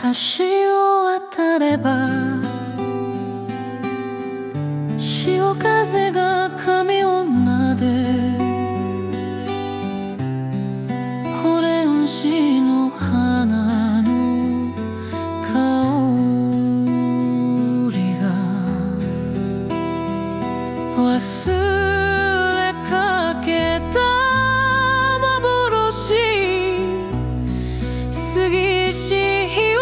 橋を渡れば潮風オレンジの花の香りが忘れかけた幻過ぎし日を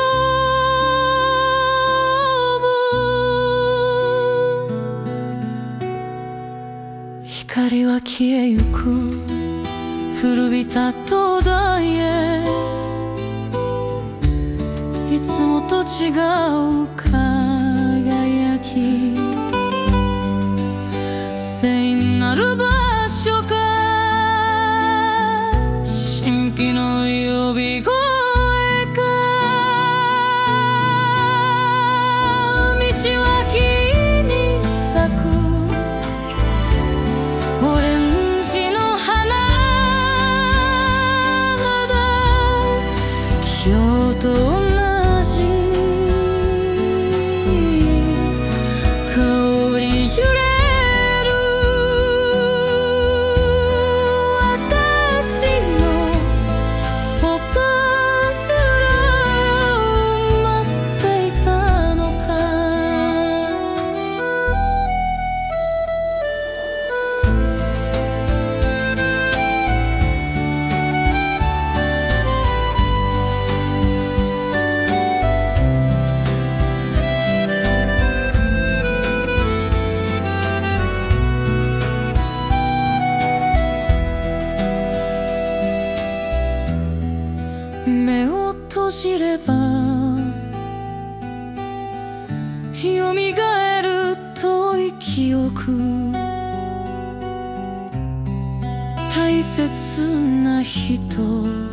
光は消えゆく。古びた灯台へ。いつもと違う輝き。聖なる場所か。神秘の呼び声。香り目を閉じればよみがえる遠い記憶大切な人。